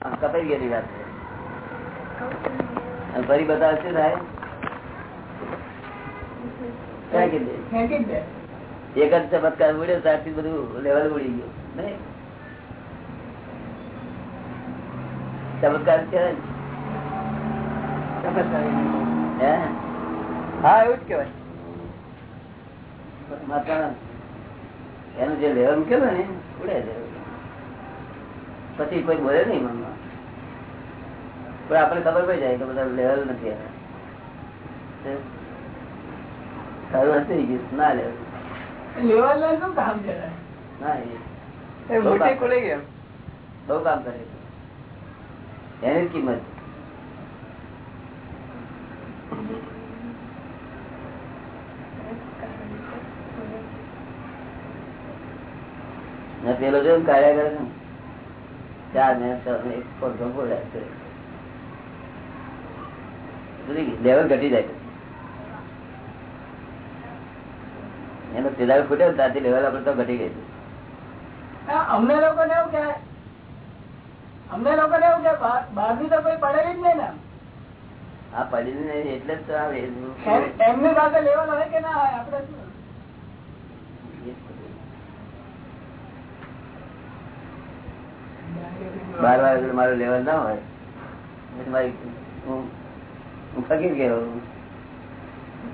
કપાઈ ગયેલી વાત છે. ફરી બતાવે શું થાય? એક જ ચમત્કાર ઉડ્યો ત્યારથી બધું લેવલ ઉડી ગયું ચમત્કાર છે હા? એવું જ કેવાય એનું જે લેવલ મૂકેલું ને, ઉડે પછી કોઈ બોલે નહીં મનમાં પણ આપણે ખબર પડી જાય કે બધા લેવલ નથી સારું હશે ના લેવલ કામ એમ. બહુ કામ. કરે એની કિંમત. પેલો જો કાર્ય કરે ને, ચાર મહિના એક પગ બોલ્યા લેવલ ઘટી જાય. એનો તેદાર ખૂટ્યો ત્યાંથી લેવલ આપડે તો ઘટી ગઈ. અમને લોકો ને એવું કે અમને લોકો ને એવું કે બહારની તો કોઈ પડેલી જ નહીં ને આ પડેલી નહીં એટલે જ તો આવે એમની પાસે લેવલ હોય કે ના હોય આપડે બાર વાર મારું લેવલ ના હોય. મારી હું હું ફકીર ગયો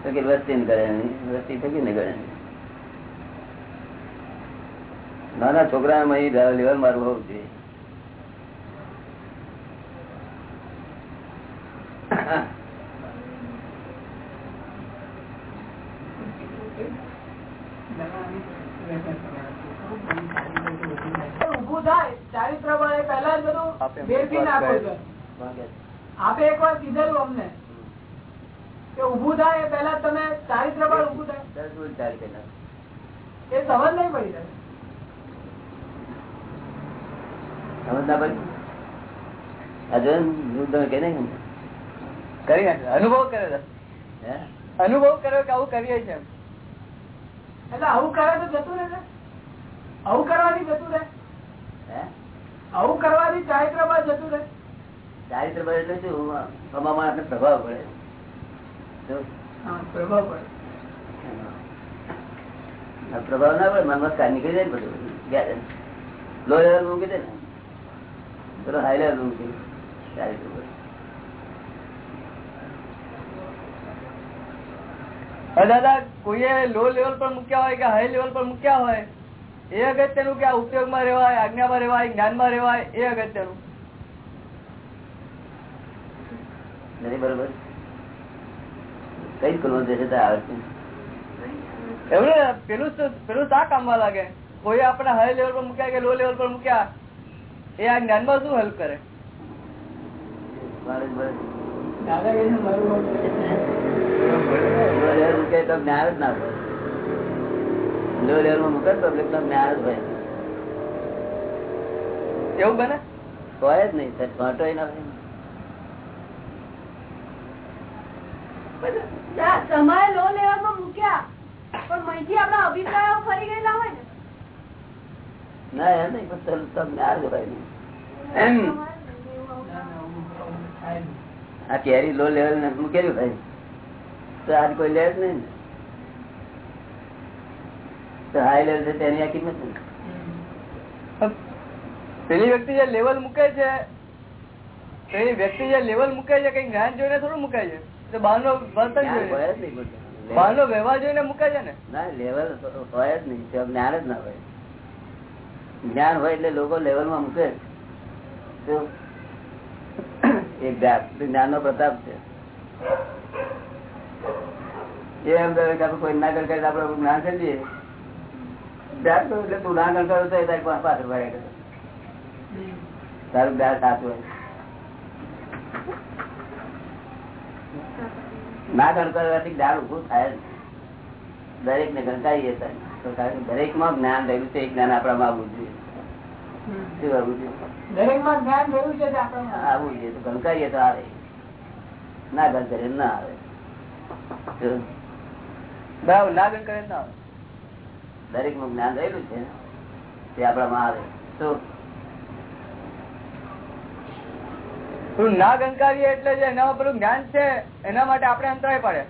ફકીર વસ્તી ને કરે વસ્તી ફકીર ને કરે. નાના છોકરા લેવલ મારું હોવું જોઈએ ઊભું થાય. ચારિત્ર પ્રમાણે પહેલા જ બધું આપે એક વાર કીધેલું અમને કે ઊભું થાય એ પહેલા જ તમે ચારિત્ર બળ ઊભું થાય દસ મિનિટ ચાલી કલાક. એ સમજ નહીં પડી સમજ ના પડી? આ જો ને, હું તમે કહી નાખ્યું ને. કરી અનુભવ કર્યો અનુભવ કર્યો કે આવું કરીએ છીએ એટલે આવું કરે તો જતું રહે ને? આવું કરવાથી જતું રહે? હે? આવું કરવાથી ચારિત્ર બળ જતું રહે? ચારિત્ર એટલે શું? પ્રભાવ પડે. હા પ્રભાવ પડે. પ્રભાવ ના પડે મનમાં કા નીકળી જાય બધું. લો લેવલ મૂકી દે ને. પેલો હાઈ લેવલ મૂકી. ચારિત્ર દાદા કોઈએ લો લેવલ પર મૂક્યા હોય કે હાઈ લેવલ પર મૂક્યા હોય એ અગત્યનું કે આ ઉપયોગમાં રહેવાય આજ્ઞામાં રહેવાય જ્ઞાનમાં રહેવાય એ અગત્યનું? નથી બરોબર. કઈ કરવું જશે તો આવે છે એવું પેલું પેલું શા કામમાં લાગે? કોઈ આપણે હાઈ લેવલ પર મૂક્યા કે લો લેવલ પર મૂક્યા? એ આ જ્ઞાનમાં શું હેલ્પ કરે? એવું બને? હોય જ નહીં સાહેબ ના હોય. તમારે લો લેવલમાં મૂક્યા. પણ મહીથી આપણા અભિપ્રાયો ફરી ગયેલા હોય ને? ના એમ નહીં પણ તમને નહીં. આ કેરી લો લેવલ ને મૂકેલું ભાઈ તો આજ કોઈ લે જ નહીં ને. તો હાઈ લેવલ છે તેની આ કિંમત પેલી વ્યક્તિ જે લેવલ મૂકે છે પેલી વ્યક્તિ જે લેવલ મૂકે છે કઈ જ્ઞાન જોઈને થોડું મૂકે છે. તો બહારનો વર્તન જોઈને બધું. જ્ઞાન હોય. એટલે લોકો લેવલમાં મૂકે. એક જ્ઞાન નો પ્રતાપ છે. એ એમ કરે કે આપણે કોઈ ના કરે આપડે જ્ઞાન સમજીએ જ્ઞાન એટલે તું ના ગણ કરો તો એ તારી પાસે પાછળ ભાગ્યા તારું જ્ઞાન સાચું હોય. ના ગણ જ્ઞાન ઉભું થાય દરેક ને ગણકારીએ દરેકમાં જ્ઞાન રહ્યું છે એ જ્ઞાન આપણામાં આવવું જોઈએ. આવવું જોઈએ? દરેકમાં જ્ઞાન રહ્યું છે તે આપણામાં. આવવું જોઈએ. તો ગણકારીએ તો આવે. ના ગણકારીએ ના આવે. શું? બરાબર ના ગણ કરે ના આવે. દરેકનું જ્ઞાન રહેલું છે તે આપણામાં આવે. તો પેલું ના ગંકાવીએ એટલે જે એનામાં પેલું જ્ઞાન છે એના માટે આપણે અંતરાય પડે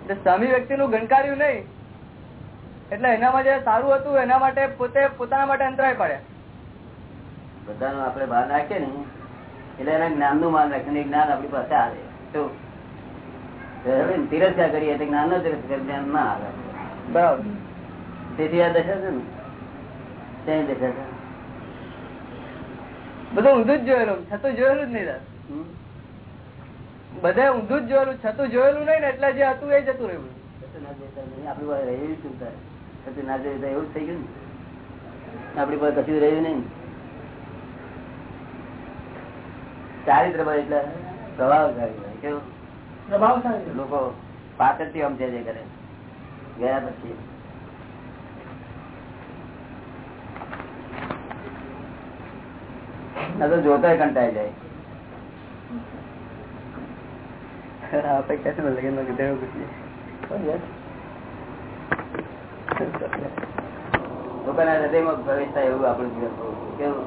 એટલે સ્વામી વ્યક્તિ નું ગણકાર્યું નહીં એટલે એનામાં જે સારું હતું એના માટે પોતે પોતાના માટે અંતરાય પડે બધાનું આપણે બહાર નાખીએ ને એટલે એના જ્ઞાનનું માન રાખીને જ્ઞાન આપણી પાસે આવે. તો તિરસ્કાર કરીએ તો જ્ઞાન નો તિરસ્કાર જ્ઞાન ના આવે. બરાબર. તેથી આ દશા છે ને તેની દશા છે. બધું ઊંધું જ જોયેલું. છતું જોયેલું જ નહીં બધા? ઊંધું જ જોયેલું છતું જોયેલું નહીં ને એટલે જે હતું એ જતું રહ્યું. આપડી પાસે રહ્યું? છતાં ના જતા એવું જ થઈ ગયું આપડી આપણી પાસે કશું રહ્યું નહીં. ચારિત્ર એટલે પ્રભાવશાળી કેવું? પ્રભાવશાળી લોકો પાછળથી સમજે છે કરે. ગયા પછી ના તો જોતા કંટાઈ જાય. આપણે ક્યાં છે ને કીધેલું પૂછીએ. લોકોના હૃદયમાં પ્રવેશ થાય એવું આપણું જીવન કેવું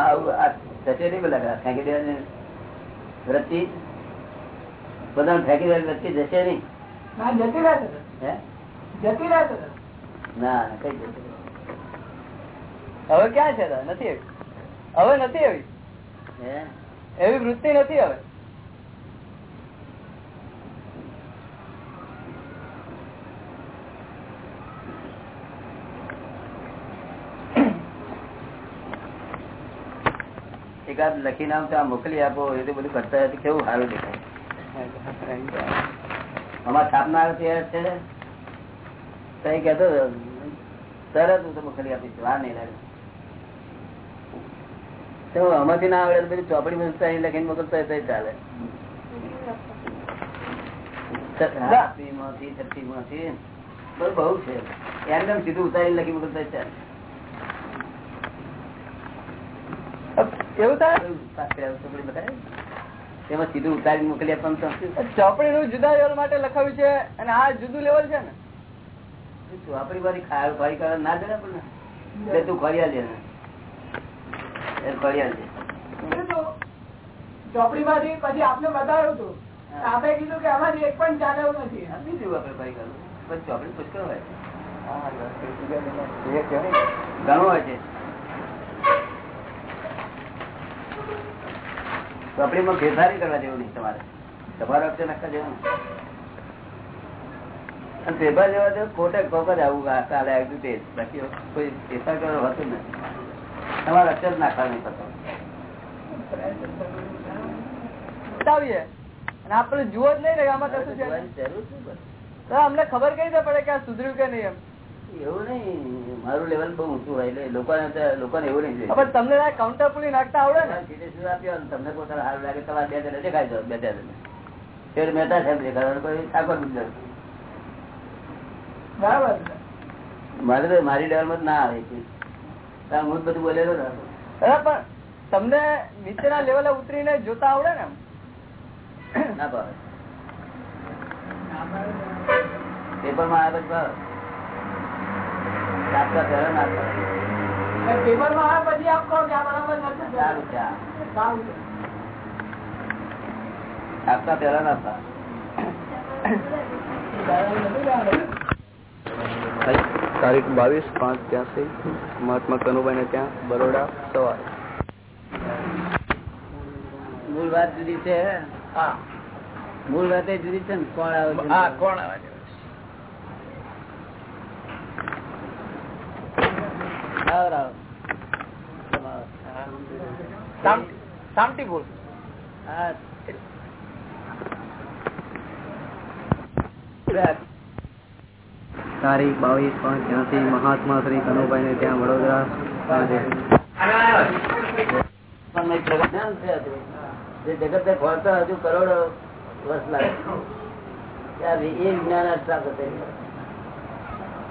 આવું આ થશે નહીં પેલા ફેંકી દેવાની. વૃત્તિ બધાને ફેંકી દેવાની વૃત્તિ જશે નહીં. ના જતી રહે છે હે? જતી રહે છે ના ના, કઈ જશે નહીં. હવે ક્યાં છે નથી આવી. હવે નથી આવી? એવી વૃત્તિ નથી હવે. એકાદ લખીને આમ તો આ મોકલી આપો એ બધું કરતા હતી કેવું સારું દેખાય? અમારા છાપનાર છે કઈ કેતો તરત હું તો મોકલી આપીશ વાર નહીં લાગે. તો આમાંથી ના આવડે પછી ચોપડી માં લખીને મોકલતા તોય ચાલે. બહુ છે. એમ સીધું ઉતારી લખી મોકલતો ચાલે. એવું ચોપડી એમાં સીધું ઉતારી મોકલી આપવાનું ચોપડી નું જુદા લેવલ માટે લખાવ્યું છે અને આ જુદું લેવલ છે ને? ચોપડી વાળી ખાય ના દે પણ એટલે તું ખોરિયા લે એ માંથી પછી આપને બતાવ્યું હતું આપે કીધું કે આમાંથી એક પણ ચાલે નથી. નથી જેવું આપણે ખોરી કરવું બસ પુષ્કળ હોય ઘણું હોય છે. ચોપડીમાં ફેરફાર ય કરવા જેવું નહીં તમારે. તમારો વખતે નાખવા જેવું નહીં. અને જેવા તો ખોટે ખોટ જ આવું આ ચાલે આવ્યું તે બાકી કોઈ ફેરફાર કરવા હોતું નથી. તમારે અક્ષર જ નાખવા નહીં પડતો બતાવીએ આપણે જુઓ જ નહીં આમાં કશું છે. અમને ખબર કઈ રીતે પડે કે આ સુધર્યું કે નહીં એમ? એવું નહીં. મારું લેવલ બહુ ઊંચું હોય એટલે લોકોને લોકોને એવું નહીં પણ તમને કાઉન્ટર પુલી નાખતા આવડે ને? આપ્યો તમને પોતાને સારું લાગે તમારે બે જણે દેખાય જાઓ, બે જણે. મહેતા સાહેબ દેખાડો, કોઈ ઠાકોર ગુજર. બરાબર મારે તો મારી લેવલમાં ના આવે હું બધું બોલેલો પણ તમને નીચેના લેવલે ઉતરીને જોતા આવડે ને? ના ભાવે પેપરમાં આવે પછી ભાવે ના. અને પેપરમાં આવે પછી આપ કહો કે આ બરાબર નથી સારું છે આ. સારું છે. નાસ્તા પહેલા ના. તારીખ બાવીસ પાંચ ત્યાંસી. મહાત્મા કનુભાઈ ને ત્યાં બરોડા સવાર. મૂળ વાત જુદી છે મૂળ વાત એ જુદી છે ને? કોણ આવે કોણ આવે બોલ. હા. તારીખ બાવીસ પાંચ ત્યાંથી મહાત્મા શ્રી કનુભાઈ ને ત્યાં વડોદરા છે જગત ને ખોલતા હજુ. કરોડો વર્ષ લાગે. એ વિજ્ઞાન પ્રાપ્ત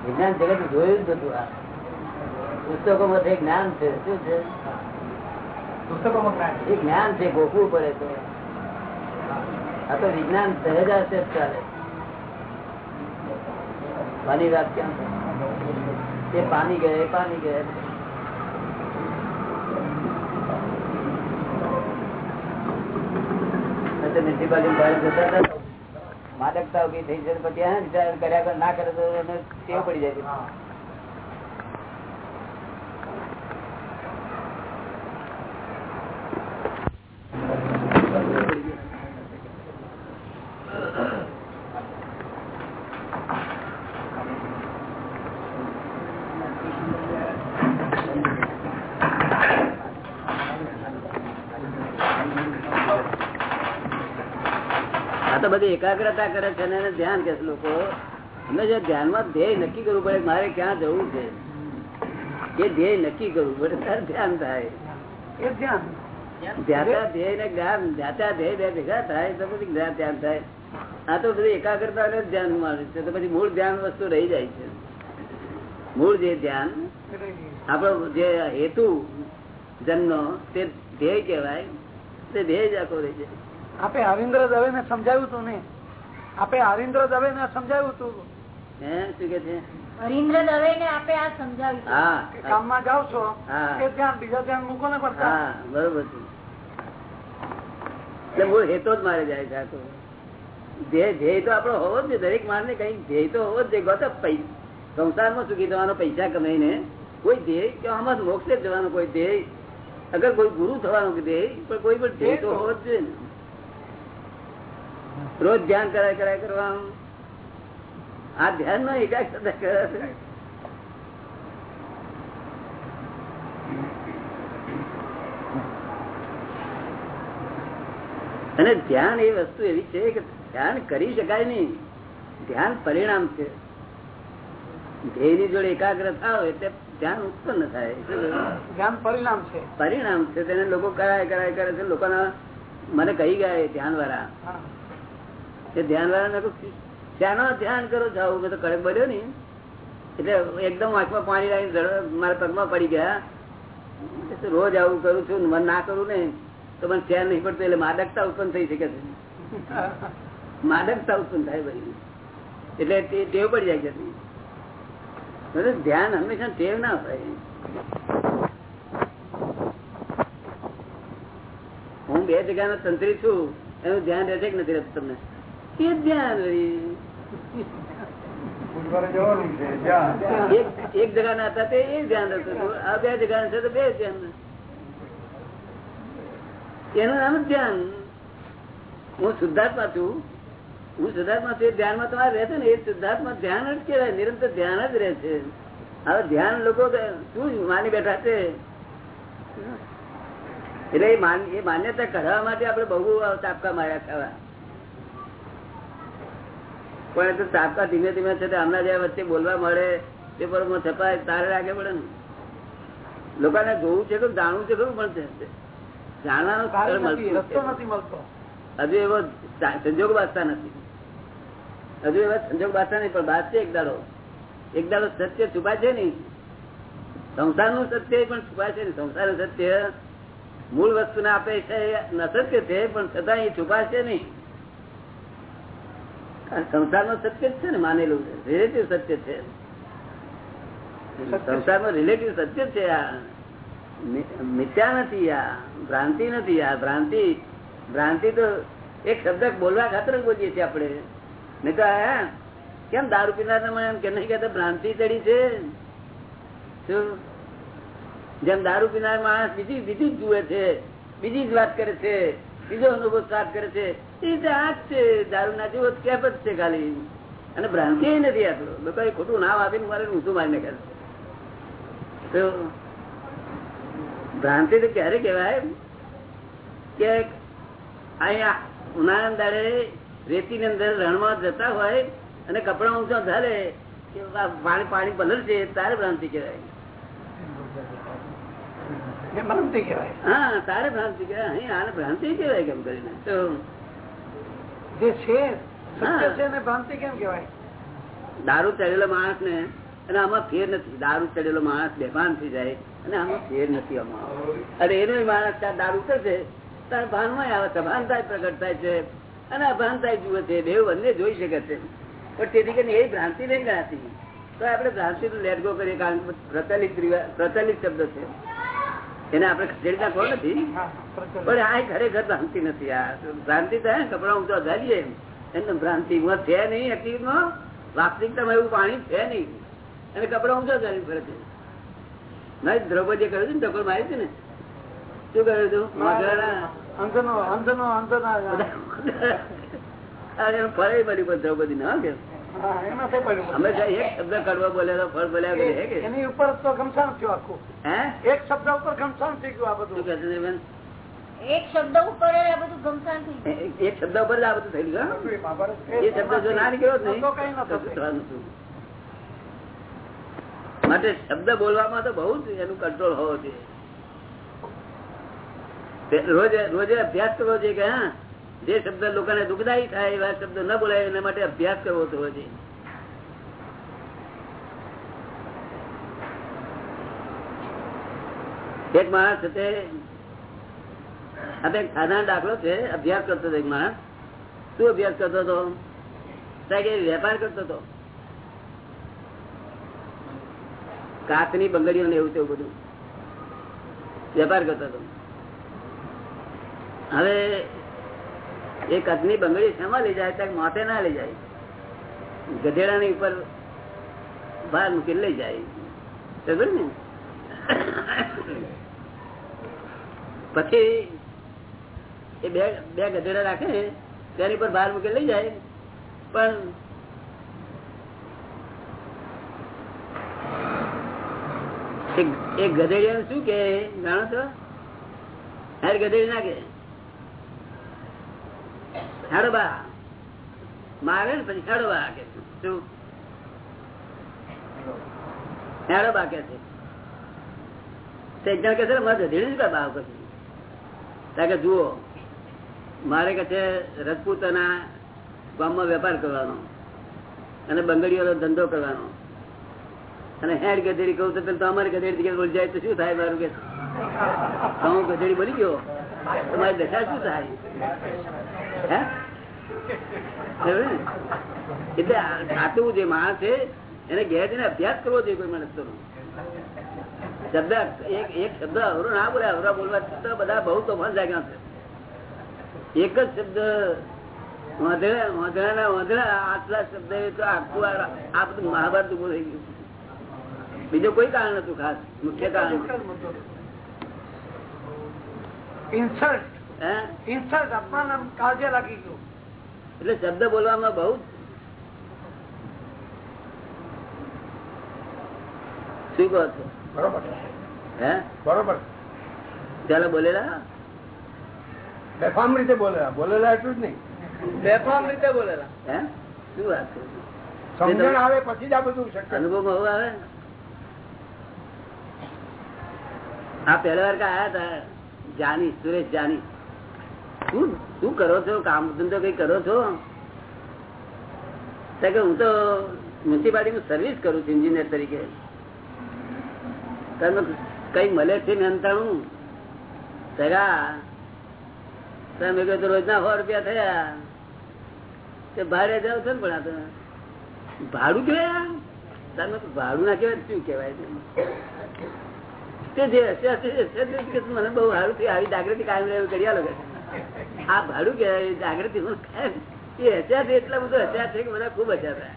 વિજ્ઞાન જગત જોયું જ હતું આ. પુસ્તકોમાં તો એક જ્ઞાન છે. શું છે? પુસ્તકોમાં જ્ઞાન. એ જ્ઞાન છે ગોખવું પડે તો. આ તો વિજ્ઞાન સહેજાશે જ ચાલે માની વાત ક્યાં એ પાણી ગયા પાણી ગયા. માદકતા ઊભી થઈ છે પછી વિચાર કર્યા ના કરે તો એને ટેવ પડી જાય. એકાગ્રતા કરે છે એને ધ્યાન કે લોકો હંમેશા ધ્યાનમાં ધ્યેય નક્કી કરવું પડે મારે ક્યાં જવું છે? એ ધ્યેય નક્કી કરવું પડે ત્યારે ધ્યાન થાય. એ ધ્યાન. ધ્યાતા ધ્યેય ને જ્ઞાન ધ્યાતા ધ્યેય બે ભેગા થાય તો પછી ધ્યાન થાય. આ તો બધી એકાગ્રતા ને ધ્યાનમાં છે તો પછી મૂળ ધ્યાન વસ્તુ રહી જાય છે. મૂળ જે ધ્યાન આપણો જે હેતુ જન્મ તે ધ્યેય કહેવાય તે ધ્યેય જ આખો રહી જાય. આપે હરિન્દ્ર દવે ને સમજાવ્યું તું ને. આપે હરિન્દ્ર દવે ને સમજાવ્યું તું. હે શું કે છે? હરીન્દ્ર દવે ને આપે આ સમજાવ્યું કામમાં જાઓ છો એ ધ્યાન બીજા ધ્યાન મૂકો ને પડતા. બરોબર છે. એટલે મૂળ હેતો જ મારે જાય છે તો. ધ્યેય ધ્યેય તો આપણો હોવો જ જોઈએ દરેક માણસને કઈ ધ્યેય તો હોવો જ જોઈએ ગોતા સંસારમાં સુખી થવાનો પૈસા કમાઈને. કોઈ ધ્યેય કે આમાં મોક્ષે જવાનો કોઈ ધ્યેય. અગર કોઈ ગુરુ થવાનો કે ધ્યેય પણ કોઈ પણ ધ્યેય તો હોવો જ જોઈએ ને. રોજ ધ્યાન કરાય કરાય કરવાનું. આ ધ્યાનમાં એકાગ્રતા કરે અને ધ્યાન એ વસ્તુ એવી છે કે ધ્યાન કરી શકાય નહીં. ધ્યાન પરિણામ છે. ધ્યેયની જોડે એકાગ્ર થાવ એટલે ધ્યાન ઉત્પન્ન થાય. ધ્યાન પરિણામ છે. પરિણામ છે. તેને લોકો કરાય કરાય કરે છે. લોકોના મને કહી ગયા ધ્યાન વાળા. એ ધ્યાન વાળા ધ્યાન કરો છો આવું તો કડક બન્યો ને એટલે એકદમ આંખમાં પાણી લાવીને મારા પગમાં પડી ગયા. રોજ આવું કરું છું ને ના કરું ને તો મને ધ્યાન નહીં પડતું એટલે માદકતા ઉત્પન્ન થઈ શકે છે. માદકતા ઉત્પન્ન થાય ભાઈ એટલે તે ટેવ પડી જાય છે. ધ્યાન હંમેશા ટેવ ના હોય. હું બે જગ્યાનો તંત્રી છું એનું ધ્યાન રહેશે કે નથી રહેતું તમને? એ ધ્યાન. એક જગા ના હતા તે એક ધ્યાન આ બે જગા છે તો બે ધ્યાન એનું નામ ધ્યાન. હું શુદ્ધાત્મા છું. હું શુદ્ધાત્મા છું ધ્યાનમાં તમારે રહે છે ને એ શુદ્ધાત્મા ધ્યાન જ કહેવાય. નિરંતર ધ્યાન જ રહે છે. હવે ધ્યાન લોકો શું માની બેઠા છે? એટલે એ એ માન્યતા કઢાવવા માટે આપણે બહુ તાપકા માર્યા ખાવા. પણ એ તો તાપકા ધીમે ધીમે છે આમના જ્યાં વચ્ચે બોલવા મળે પેપરમાં છપાય તારે લાગે પડે ને? લોકોને જોવું છે કે જાણવું છે ખરું પણ છે જાણવાનો હજુ એવો સંજોગ વાંચતા નથી. હજુ એવા સંજોગ વાંચતા નહીં પણ છે એક દાડો એક દાડો સત્ય છુપાય છે નહીં. સંસારનું સત્ય પણ છુપાય છે નહીં. સંસારનું સત્ય મૂળ વસ્તુને આપે છે અસત્ય છે પણ છતાં એ છુપાશે છે નહીં. સંસારમાં સત્ય છે ને માનેલું રિલેટિવ સત્ય છે. સંસારમાં રિલેટિવ સત્ય છે આ. મિથ્યા નથી આ. ભ્રાંતિ નથી આ. ભ્રાંતિ ભ્રાંતિ તો એક શબ્દ બોલવા ખાતર બોલીએ છીએ આપણે. નહીં તો કેમ દારૂ પીનાર એમ કે નહીં કહેતા ભ્રાંતિ ચડી છે? શું? જેમ દારૂ પીનાર માણસ બીજી બીજી જ જુએ છે. બીજી જ વાત કરે છે. બીજો અનુભવ સ્ટાર્ટ કરે છે, એ જાત છે દારૂ ના જેવો કેપ જ છે ખાલી. અને ભ્રાંતિ નથી આટલો લોકો ખોટું નામ આપીને મારે ઊંધું મારીને કરે તો ભ્રાંતિ તો ક્યારે કહેવાય? કે અહીંયા ઉનાળા દાડે રેતી ની અંદર રણમાં જતા હોય અને કપડા ઊંચા ધારે કે પાણી પાણી પલર છે તારે ભ્રાંતિ કહેવાય. ભ્રાંતિ કહેવાય. હા તારે ભ્રાંતિ કહેવાય. અહીં આને ભ્રાંતિ કહેવાય કેમ કરીને? તો જે છે સત્ય છે એને ભ્રાંતિ કેમ કહેવાય? દારૂ ચડેલો માણસ ને અને આમાં ફેર નથી. દારૂ ચડેલો માણસ બેભાન થઈ જાય અને આમાં ફેર નથી આમાં. અને એનો માણસ ત્યાં દારૂ કરશે ત્યારે ભાનમાં આવે સભાનતા પ્રગટ થાય છે અને અભાનતા જુએ છે બે બંને જોઈ શકે છે. પણ તેથી કરીને એ ભ્રાંતિ નહીં ગણાતી. તો આપણે ભ્રાંતિ લેટ ગો કરીએ કારણ કે પ્રચલિત પ્રચલિત શબ્દ છે. એને આપણે ખસેડી નાખવો નથી. પણ આ ખરેખર ભ્રાંતિ નથી. આ ભ્રાંતિ થાય કપડા ઊંચો ધારીએ એમને ભ્રાંતિ છે નહીં હકીકતમાં વાસ્તવિકતામાં એવું પાણી છે નહીં. અને કપડા ઊંચો ધારી ફરે છે. નહીં દ્રૌપદીએ કહ્યું હતું ને ટકોર મારી હતી ને? શું કહ્યું હતું? એનું ફળ બની દ્રૌપદી ના કે? હંમેશા એક શબ્દ કડવો બોલ્યા તો ફળ બોલ્યા કરે કે? એની ઉપર તો ઘમસાણ થયું આખું. હે? એક શબ્દ ઉપર ઘમસાણ થઈ ગયું આ બધું. કહે છે બેન? એક શબ્દ ઉપર આ બધું ગમસાણ થઈ ગયું. એક એક શબ્દ ઉપર આ બધું થઈ ગયું એ શબ્દ જો ના નીકળ્યો તો કઈ? માટે શબ્દ બોલવામાં તો બહુ જ એનું કંટ્રોલ હોવો જોઈએ. તે રોજે રોજે અભ્યાસ કરવો જોઈએ કે હા? જે શબ્દ લોકોને દુઃખદાયી થાય એવા શબ્દ ન બોલાય, એના માટે અભ્યાસ કરવો થવો જોઈએ. એક માણસ હતે આપણે સાધારણ દાખલો છે, અભ્યાસ કરતો હતો એક માણસ. શું અભ્યાસ કરતો હતો? વેપાર કરતો હતો. કાચની બંગડીઓ ને એવું તેવું બધું. વેપાર કરતો હતો. હવે એ કાચની બંગડી શેમાં લઈ જાય? ત્યાં માથે ના લઈ જાય. ગધેડાની ઉપર બહાર મૂકીને લઈ જાય. ને? પછી એ બે બે ગધેડા રાખે, તેની પર બહાર મૂકી લઈ જાય. પણ એક ગધેડિયા શું કે જાણો છો? હેર ગધેડી ના કે મારે ને પછી હેડો કે છે. એક જણ કે છે. જુઓ, મારે કે રજપૂતોના ગામમાં વેપાર કરવાનો અને બંગડીઓનો ધંધો કરવાનો. અને હેડ ગધેડી કહું તો પેલું અમારી ગધેડી જગ્યાએ જાય તો શું થાય મારું કે હું ગધેડી બોલી ગયો. તો મારી દશા શું થાય? એટલે આ જે માણસ છે, એને ઘેર જઈને અભ્યાસ કરવો જોઈએ કોઈ માણસ તો શબ્દ એક શબ્દ અવરો ના બોલે અવરા બોલવા છતાં બધા બહુ તોફાન જાગ્યા છે. એક જ શબ્દ વાંધણા વાંધણાના વાંધણા આટલા શબ્દ તો આખું આ બધું મહાભારત ઉભું થઈ ગયું. બીજું કોઈ કારણ નતું ખાસ, મુખ્ય કારણ. ઇન્સલ્ટ ઇન્સલ્ટ અપમાન કાળજે લાગી ગયું. એટલે શબ્દ બોલવામાં બહુ શું કહો છો? બરોબર. હે? બરોબર. ચાલો બોલેલા? બેફામ રીતે બોલેલા. બોલેલા એટલું જ નહીં. બેફામ રીતે બોલેલા. હે? શું વાત છે? સમજણ આવે પછી જ આ બધું શક્ય. અનુભવ હવે આવે? આ પહેલા વાર આયા હતા જાની, સુરેશ જાની. શું શું કરો છો? કામ ધંધો કઈ કરો છો? કે હું તો મ્યુનિસિપાલિટીમાં સર્વિસ કરું છું, એન્જિનિયર તરીકે. તમે કઈ મળે છે મહેનતાણું સગા તમે કહ્યું તો રોજના સો રૂપિયા થયા. તે ભાડે જાવ છો ને પણ આ તો. ભાડું કેવાય? તમે ભાડું ના કેવાય શું કેવાય છે? તે જે મને બહુ સારું થયું આવી જાગૃતિ કાયમ રહેવું કરી આલો આ ભાડું કે જાગૃતિ હું એ હસ્યા છે એટલા બધું હસ્યા છે કે બધા ખૂબ હસ્યા થયા.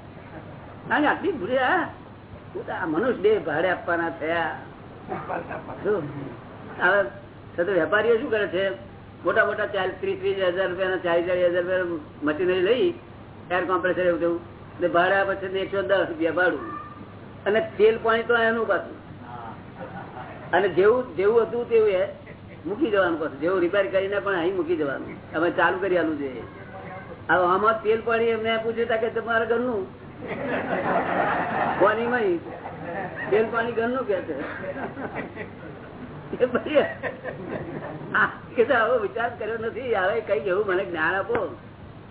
કારણ કે આટલી ભૂલ્યા મનુષ્ય બે ભાડે આપવાના થયા? હવે વેપારીઓ શું કરે છે? મોટા મોટા ચાલીસ ત્રીસ ત્રીસ હજાર રૂપિયાના ચાલીસ ચાલીસ હજાર રૂપિયા મશીનરી લઈ એર કોમ્પ્રેસર એવું થયું ભાડા પછી એકસો દસ રૂપિયા ભાડું. અને તેલ પાણી તો એનું પાછું. અને જેવું જેવું હતું તેવું એ મૂકી જવાનું પાછું જેવું રિપેર કરીને પણ અહીં મૂકી જવાનું અમે ચાલુ કરી આલું હવે આમાં તેલ પાણી એમને પૂછ્યું કે તમારા ઘરનું? કોની મહી? તેલ પાણી ઘરનું કે છે? આવો વિચાર કર્યો નથી. હવે કઈ એવું મને જ્ઞાન આપો.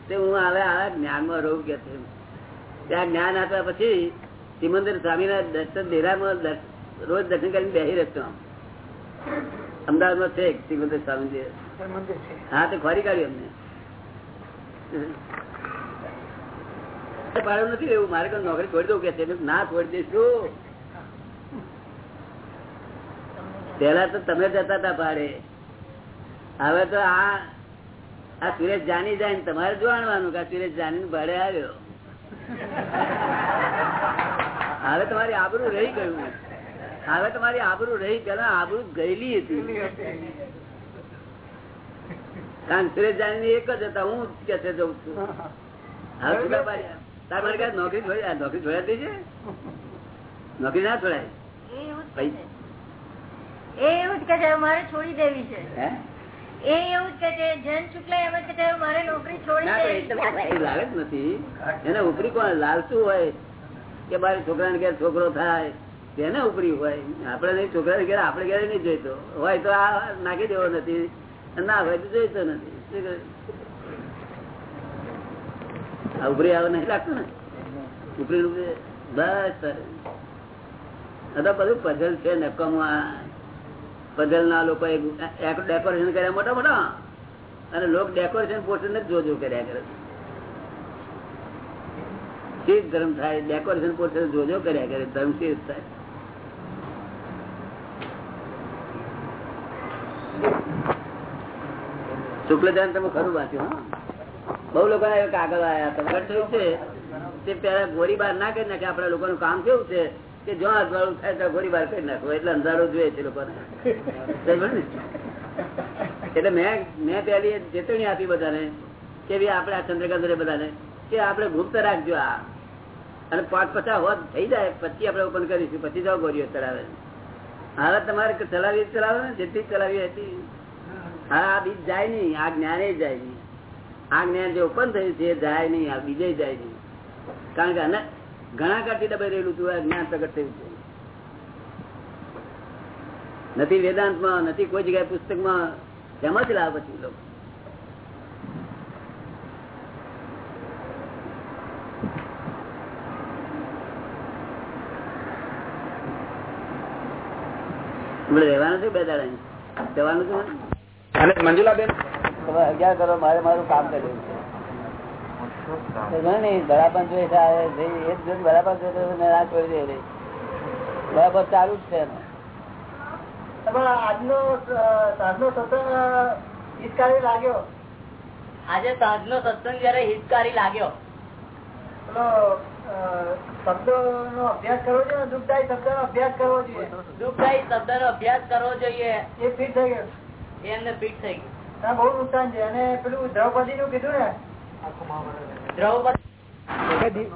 તે હું હવે આ જ્ઞાનમાં રહું કે ત્યાં જ્ઞાન આપ્યા પછી સિમંદર સ્વામી ના દર્શન દર્શ- રોજ દર્શન કરીને બેસી રહેતો અમદાવાદમાં છે એક સિમંદર સ્વામી મંદિર છે હા, તે ખોરી કાઢ્યું અમને. પાડ્યું નથી એવું, મારે કોઈ નોકરી છોડી દઉં કે ના, છોડી દઈશું. પેલા તો તમે જતા હતા ભાડે હવે તો આ આ સુરેશ જાની જાય ને તમારે જોવાનું કે આ સુરેશ જાની ભાડે આવ્યો. હવે તમારી આબરું રહી ગયું. હવે તમારી આબરૂ રહી પેલા આબરૂ ગયેલી હતી. કારણ એક જ હતા હું જ કે છે જઉં છું. હવે નોકરી છોડી નોકરી છોડાતી છે? નોકરી ના છોડાય? એવું જ કે મારે છોડી દેવી છે. એ એવું જ કે છે જૈન શુક્લા એમ કે મારે નોકરી છોડી ના દેવી લાગે જ નથી. એને ઉપરી કોણ લાલતું હોય કે મારે છોકરાને ક્યાં છોકરો થાય? તેને ઉપરી હોય. આપડે નહીં છોકરા ઘેર આપડે ઘેર નહીં જોઈતો. હોય તો આ નાખી દેવો નથી. ના હોય તો જોઈતો નથી. આ ઉપરી આવે નહીં લાગતું ને? ઉપરી બસ. તો બધું પઝલ છે, નકમમાં. પઝલ ના લોકો ડેકોરેશન કર્યા મોટા મોટા. અને લોકો ડેકોરેશન પોતે ને જોજો કર્યા કરે. શીત ધર્મ થાય ડેકોરેશન પોતે જોજો કર્યા કરે. ધર્મ શીત થાય. શુક્લદાન તમે ખરું વાંચ્યું બહુ લોકો કાગળ આવ્યા છે, તે પેલા ગોળીબાર ના કરી નાખે. આપડા લોકોનું કામ કેવું છે કે જો અજવાળું થાય તો ગોળીબાર કરી નાખો. એટલે અંધારું જોઈએ છે લોકોને. એટલે મેં મેં પેલી ચેતવણી આપી બધાને કે ભાઈ આપણે આ ચંદ્રકાંત બધાને કે આપણે ગુપ્ત રાખજો આ. અને પાંચ પચાસ હોત, થઈ જાય. પછી આપણે ઓપન કરીશું. પછી જાઓ ગોળીઓ ચલાવે હાલત તમારે ચલાવી ચલાવે ને જેટલી ચલાવી હતી આ બીજ જાય નહીં, આ જ્ઞાને જાય નહીં. આ જ્ઞાન જે ઓપન થયું છે જાય નહીં, આ બીજે જાય નહીં. કારણ કે ઘણા કાઢી દબાઈ રહેલું આ જ્ઞાન પ્રગટ થયું છે. નથી વેદાંતમાં, નથી કોઈ જગ્યાએ પુસ્તકમાં એમાં જ લાવે પછી લોકો. રહેવાનું છે બે દાડા જવાનું છે? અને મંજુલાબેન? તમે અગિયાર કરો મારે મારું કામ કર્યું છે બરાબર જોઈએ તો ચાલુ જ છે. આજનો સાંજનો સત્સંગ હિતકારી લાગ્યો? આજે સાંજનો સત્સંગ જયારે હિતકારી લાગ્યો. પેલો શબ્દો નો અભ્યાસ કરવો જોઈએ દુઃખદાયી શબ્દ નો અભ્યાસ કરવો જોઈએ? દુઃખદાયી શબ્દ નો અભ્યાસ કરવો જોઈએ. એ ફીટ થઈ ગયું. એ એમને ફિટ થઈ ગયું. બહુ નુકસાન છે. અને પેલું દ્રૌપદી નું કીધું ને? દ્રૌપદી.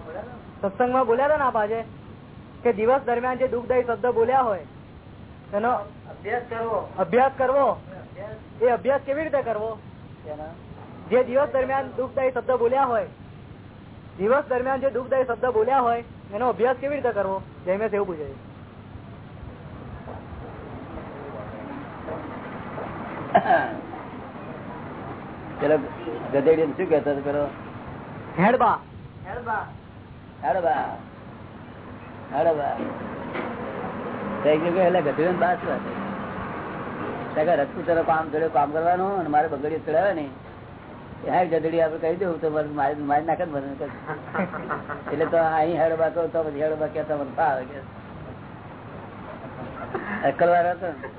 સત્સંગમાં બોલ્યા હતા ને આપ આજે કે દિવસ દરમિયાન જે દુઃખદાયી શબ્દ બોલ્યા હોય એનો અભ્યાસ કરવો. અભ્યાસ કરવો. એ અભ્યાસ કેવી રીતે કરવો? જે દિવસ દરમિયાન દુઃખદાયી શબ્દ બોલ્યા હોય દિવસ દરમિયાન જે દુઃખદાયી શબ્દ બોલ્યા હોય એનો અભ્યાસ કેવી રીતે કરવો? જયમેશ એવું પૂછે છે. પેલો ગધેડી શું કેતો પેલો? હેડબા. હેડબા. હેડબા. હાડબા. થઈ ગયું એટલે ગધેડી બાસ રસ્તું તરફ કામ ચડ્યો કામ કરવાનું અને મારે બગડી ચડાવે ને હા ગધડી આપડે કહી દઉં તો મારી મારી નાખે ને મને એટલે તો અહીં હેડબા કહો તો પછી હેડબા કેતા મને ફાવે કે. અક્કલવાર હતો નહીં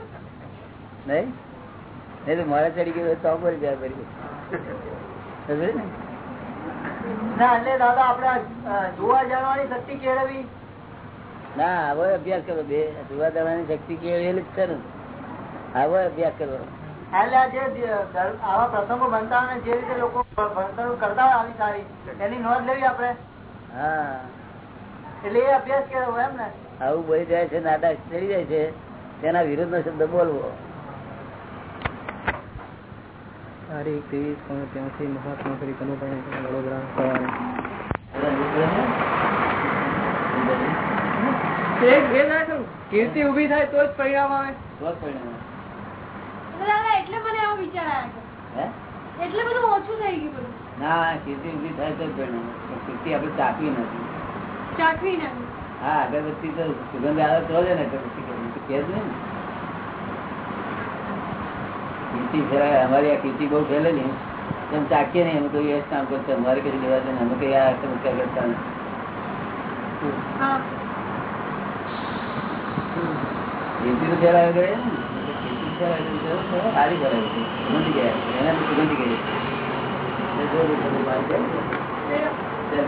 નહીં? નહીં તો મારે ચડી ગયું તો બોલી જાય ફરી ને? ના એટલે દાદા આપડે અ, જોવા જાણવાની શક્તિ કેળવી ના આવો અભ્યાસ કરો બે. જોવા જવાની શક્તિ કેળવેલી જ છે ને. આવો અભ્યાસ કરો. એટલે આવા પ્રસંગો બનતા જે રીતે લોકો ભણતર કરતા આવી સારી એની નોંધ લેવી આપણે. હા. એટલે એ અભ્યાસ કેળવો એમ ને. આવું બોલી જાય છે નાટક ચડી જાય છે તેના વિરુદ્ધ નો શબ્દ બોલવો. તારીખ ત્રેવીસ પણ ત્યાંથી મહાત્મા શ્રી કનુભાઈ વડોદરા. સવારે કીર્તિ ઊભી થાય તો જ પરિણામ આવે. તો જ પરિણામ. એટલે મને આવો વિચાર આવ્યો હે? એટલે બધું ઓછું થઈ ગયું ના કીર્તિ ઊભી થાય તો જ પરિણામ કીર્તિ આપણે ચાકવી નથી. ચાકવી નથી. હા અગરબત્તી તો સુગંધ આવે તો જ ને કરવી કે જ ને. કીર્તિ ફેરાય અમારી આ કીર્તિ બહુ ફેલેલી. એમ ચાકીએ નહીં અમે કોઈ એ કામ કરતા અમારે કઈ લેવા દે અમે કઈ આ સમસ્યા કરતા કીર્તિ તો ફેરાય સારી કરે છે. ગયા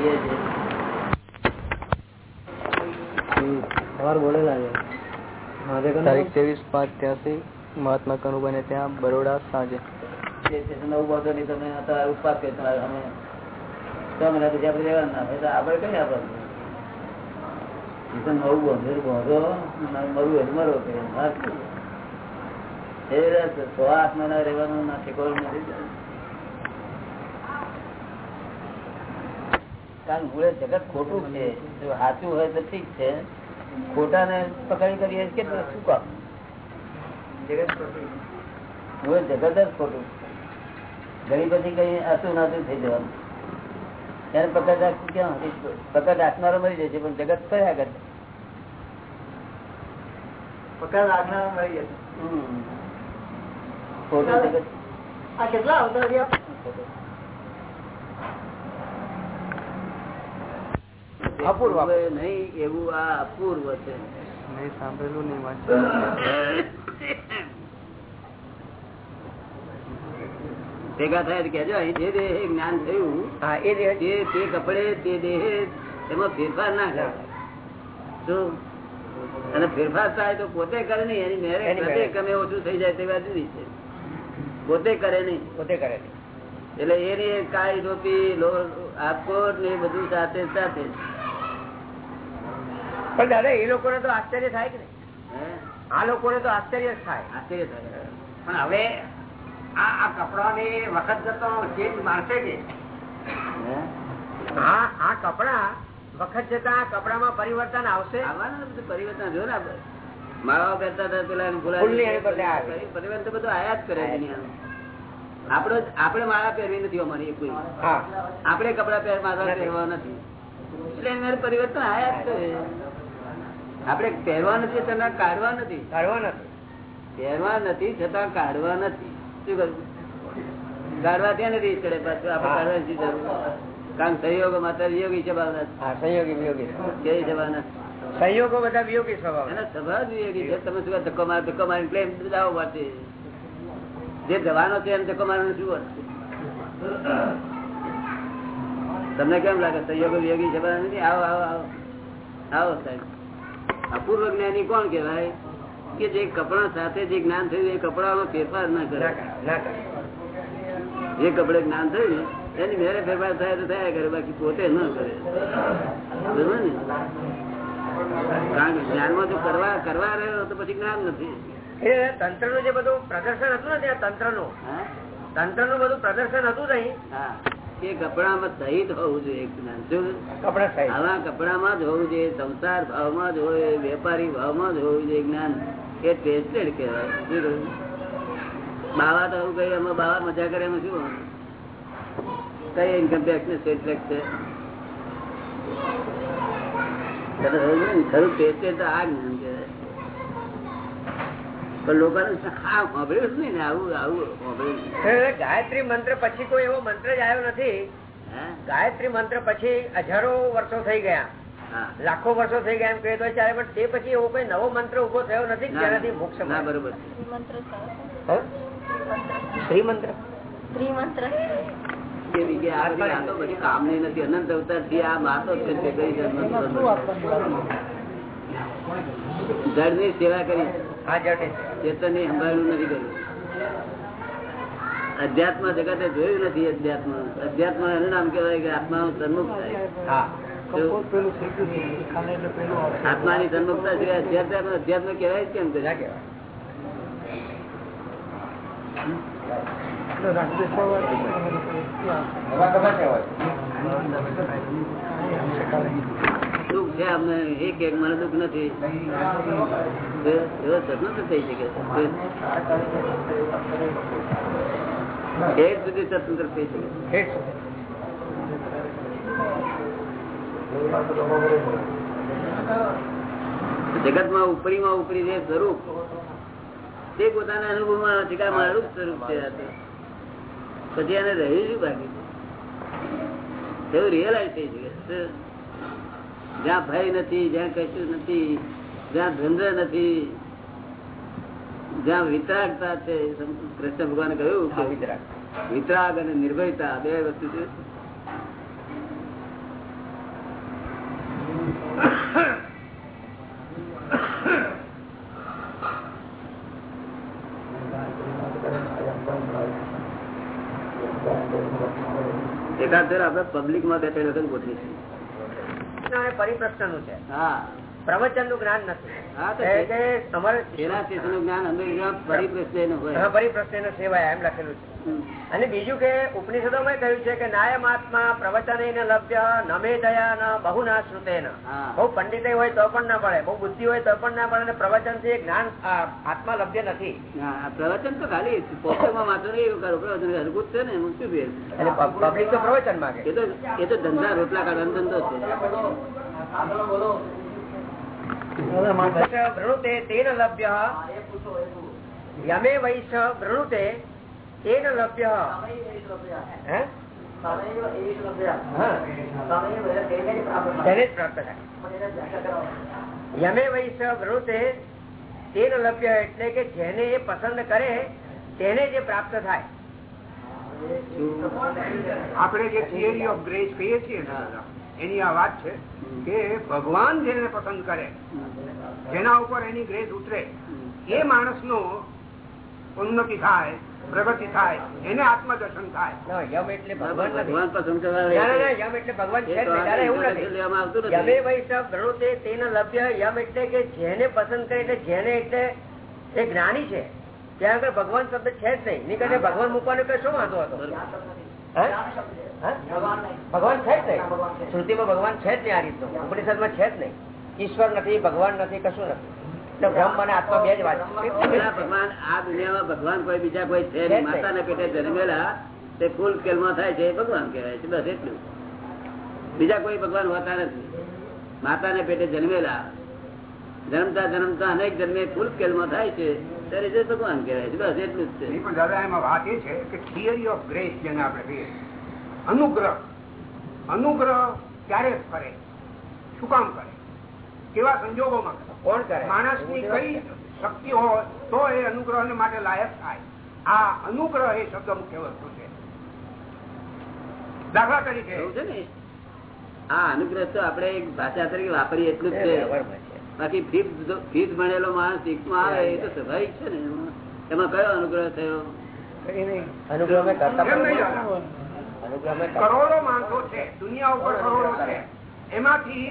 ગઈ છે તારીખ ત્રેવીસ પાંચ ત્યાંસી મહાત્મા કનુભાઈ ત્યાં બરોડા સાંજે. ના બાંધો ના મરવું હોય તો મરો કે એ છ આઠ મહિના રહેવાનું ના ઠેકવાનું નથી કારણ મૂળે જગત ખોટું છે, જો સાચું હોય તો ઠીક છે ખોટા ને પકડી કરીએ કેટલું શું કામ? મૂળે જગત જ ખોટું. ઘણી પછી કઈ હતું નાતું થઈ જવાનું. ત્યારે પકડ રાખવું ક્યાં પકડ રાખનારો મરી જાય છે પણ જગત કયા કરે પકડ રાખનાર મળી જશે ખોટું જગત. આ કેટલા અવતાર અપૂર્વ. પૂર્વ નહીં એવું આ અપૂર્વ છે. નહીં સાંભળેલું નહીં વાંચ્યું ભેગા થયા કેજો અહીં જે દેહ જ્ઞાન થયું હા એ જે તે કપડે તે દેહ એમાં ફેરફાર ના કરે શું અને ફેરફાર થાય તો પોતે કરે નહીં એની મેરેજ પોતે મેરે. ઓછું થઈ જાય તે વાત જુદી છે. પોતે કરે નહીં. પોતે કરે. એટલે એની કાળી ટોપી લો આપકોટ ને બધું સાથે સાથે પણ દાદા એ લોકોને તો આશ્ચર્ય થાય કે? આ લોકોને તો આશ્ચર્ય જ થાય. આશ્ચર્ય થાય. પણ હવે આ કપડાની વખત જતો ચેન્જ મારશે કે? હે? આ આ કપડા વખત જતા આ કપડામાં પરિવર્તન આવશે? આવવાનું પરિવર્તન જો ને આપણે. કરતા હતા પેલા પરિવર્તન બધું આયા જ કરે આપડે આપડે માળા પહેરવી નથી અમારી કોઈ. આપડે આપણે કપડા પહેર માળા પહેરવા નથી. એટલે પરિવર્તન આયા જ કરે. આપણે પહેરવા નથી છતાં કાઢવા નથી. કાઢવા નથી. પહેરવા નથી છતાં કાઢવા નથી. શું કરવું? કાઢવા ત્યાં નથી ચડે પાછું આપણે હા. જરૂર? કારણ સહયોગ માત્ર વિયોગી છે. સહયોગી વિયોગી. કેવી ભાવના બધા વિયોગી સ્વભાવ. એના સ્વભાવ વિયોગી છે. તમે શું ધક્કો માર ધક્કો મારીને claim દાવો મારશે જે જવાનો છે એને ધક્કો મારવાનો શું તમને કેમ લાગે સહયોગો વિયોગી સ્વભાવ નથી? આવો આવો આવો. આવો સાહેબ. અપૂર્વ જ્ઞાની કોણ કહેવાય? કે જે કપડા સાથે જે જ્ઞાન થયું એ કપડામાં ફેરફાર ના કરે. ના ના. જે કપડે જ્ઞાન થયું ને એની મેરે ફેરફાર થાય તો થયા કરે બાકી પોતે ન કરે. ને? કારણ કે જ્ઞાનમાં જો કરવા કરવા રહ્યો તો પછી જ્ઞાન નથી. એ તંત્રનું જે બધું પ્રદર્શન હતું ને ત્યાં તંત્રનું તંત્રનું બધું પ્રદર્શન હતું નહીં એ કપડામાં સહિત હોવું જોઈએ જ્ઞાન શું? કપડા આવા કપડામાં જ હોવું જોઈએ સંસાર ભાવમાં જ હોય વેપારી ભાવમાં જ હોવું જોઈએ જ્ઞાન. એ ટેસ્ટેડ કહેવાય બાવા તો એવું કઈ અમે બાવા મજા કરે એમાં શું કઈ ઇન્કમ ટેક્સ ને સ્ટેટ ટેક્સ છે? ખરું ટેસ્ટેડ તો આ જ્ઞાન કહેવાય. ગાયત્રી મંત્ર પછી કોઈ એવો મંત્ર જ આવ્યો નથી. ગાયત્રી મંત્ર પછી હજારો વર્ષો થઈ ગયા. લાખો વર્ષો થઈ ગયા એમ કહે તો ચાલે પણ તે પછી એવો કોઈ નવો મંત્ર ઊભો થયો નથી જેનાથી મોક્ષ ના બરોબર. શ્રી મંત્ર શ્રી અનંત અવતારથી આ ની સેવા કરી. ચેતનની સંભાળ્યું નથી કર્યું. અધ્યાત્મ જગતે જોયું નથી અધ્યાત્મ. અધ્યાત્મ એનું નામ કેવાય કે આત્મા સન્મુખ થાય. હા. આત્માની ધર્મકતા સિવાય અધ્યાત્મ અધ્યાત્મ કહેવાય જ કેમ ના સુખ છે અમને એક એક મને દુઃખ નથી. એવો સ્વતંત્ર થઈ શકે. એક સુધી સ્વતંત્ર થઈ શકે. છે. જગતમાં ઉપરી માં ઉપરી જે સ્વરૂપ. તે પોતાના અનુભવમાં નથી કે મારું સ્વરૂપ છે પછી એને રહ્યું શું બાકી? એવું રિયલાઇઝ થઈ શકે જ્યાં ભય નથી જ્યાં કશું નથી જ્યાં ધંધો નથી જ્યાં વિતરાગતા છે. કૃષ્ણ ભગવાન કહ્યું વિતરાગ અને નિર્ભયતા બે વસ્તુ છે. એકાદ દર આપડે પબ્લિકમાં બેઠેલો ત્રણ વખત પરિપ્રશ્નનું છે. હા. પ્રવચનનું જ્ઞાન નથી સેવાય એમ લખેલું છે. અને બીજું કે ઉપનિષદોમાં કહ્યું છે કે નાયમાત્મા પ્રવચન લભ્ય નમે દયા ન બહુ ના શ્રુતે બહુ પંડિત હોય તો પણ ના પડે બહુ બુદ્ધિ હોય તો પણ ના પડે અને પ્રવચનથી જ્ઞાન આત્મા લભ્ય નથી. પ્રવચન તો ખાલી પોસ્ટમાં વાંચો ને એવું કરો પ્રવચન અદભુત છે ને એમાં શું ફેર? પબ્લિક તો પ્રવચન માંગે. એ તો એ તો ધંધા રોટલા કાઢવાનો ધંધો છે. વૃણુતે તેન લભ્ય યમે વૈશ વૃણુતે તેન લભ્ય તેને જ પ્રાપ્ત થાય યમે વૈશ વૃણુતે તેન લભ્ય એટલે કે જેને એ પસંદ કરે તેને જે પ્રાપ્ત થાય। આપણે જે થિયરી ઓફ ગ્રેસ કહીએ છીએ એની આ વાત છે? કે ભગવાન જેને પસંદ કરે જેના ઉપર એની ગ્રેસ ઉતરે એ માણસનો ઉન્નતિ થાય પ્રગતિ થાય એને આત્મદર્શન થાય યમ એટલે ભગવાન પસંદ કરવા. યમ એટલે છે એવું નથી. લેવામાં આવતું નથી. યમે વૈષ્ણવ તેન લભ્ય યમ એટલે કે જેને પસંદ કરે એટલે જેને એટલે એ જ્ઞાની છે ત્યાં આગળ ભગવાન શબ્દ છે જ નહીં નીકળે ભગવાન મૂકવાનો કઈ શું વાંધો હતો? ભગવાન છે જ નહીં. શ્રુતિમાં ભગવાન છે જ નહીં આ રીતનું. ઉપનિષદમાં છે જ નહીં. ઈશ્વર નથી ભગવાન નથી કશું નથી. બ્રહ્મ અને આત્મા બે જ વાત ભગવાન આ દુનિયામાં ભગવાન કોઈ બીજા કોઈ છે. માતાના પેટે જન્મેલા તે ફૂલમાં થાય છે ભગવાન કહેવાય છે. બસ એટલું. બીજા કોઈ ભગવાન હોતા નથી. માતાને પેટે જન્મેલા જન્મતા જન્મતા અનેક જન્મે ફૂલ સ્કેલમાં થાય છે ત્યારે જે ભગવાન કહેવાય છે બસ એટલું જ છે. પણ દાદા એમાં વાત એ છે કે થિયરી ઓફ ગ્રેસ જેને આપણે કહીએ અનુગ્રહ. અનુગ્રહ ક્યારે કરે? શું કામ કરે? કેવા સંજોગોમાં કોણ કરે? માણસની કઈ શક્તિ હોય તો એ અનુગ્રહ માટે લાયક થાય. આ અનુગ્રહ એ શબ્દ મુખ્ય વસ્તુ છે. દાખલા તરીકે છે ને? આ અનુગ્રહ તો આપણે એક ભાષા તરીકે વાપરીએ એટલું જ છે. બરાબર છે. બાકી ફીસ ભણેલો માણસ શીખમાં આવે એ તો સ્વાભાવિક છે ને. એમાં. કયો અનુગ્રહ થયો? મેં મેં કરોડો માણસો છે દુનિયા ઉપર કરોડો છે. એમાંથી